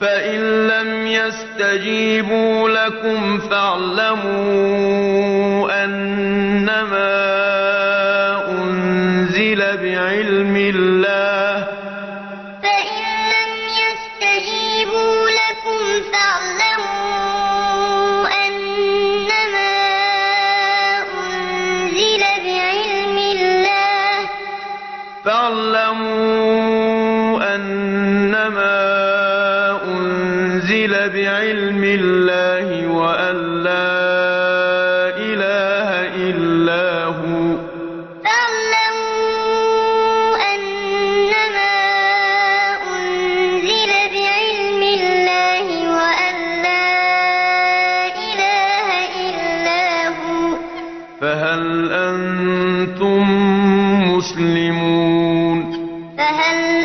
فَإِن لَّمْ يَسْتَجِيبُوا لَكُمْ فَاعْلَمُوا أَنَّمَا أُنزِلَ بِعِلْمِ اللَّهِ أنزل بعلم الله وأن لا إله إلا هو. فاعلموا أنزل بعلم الله وأن لا إله فهل أنتم مسلمون؟ فهل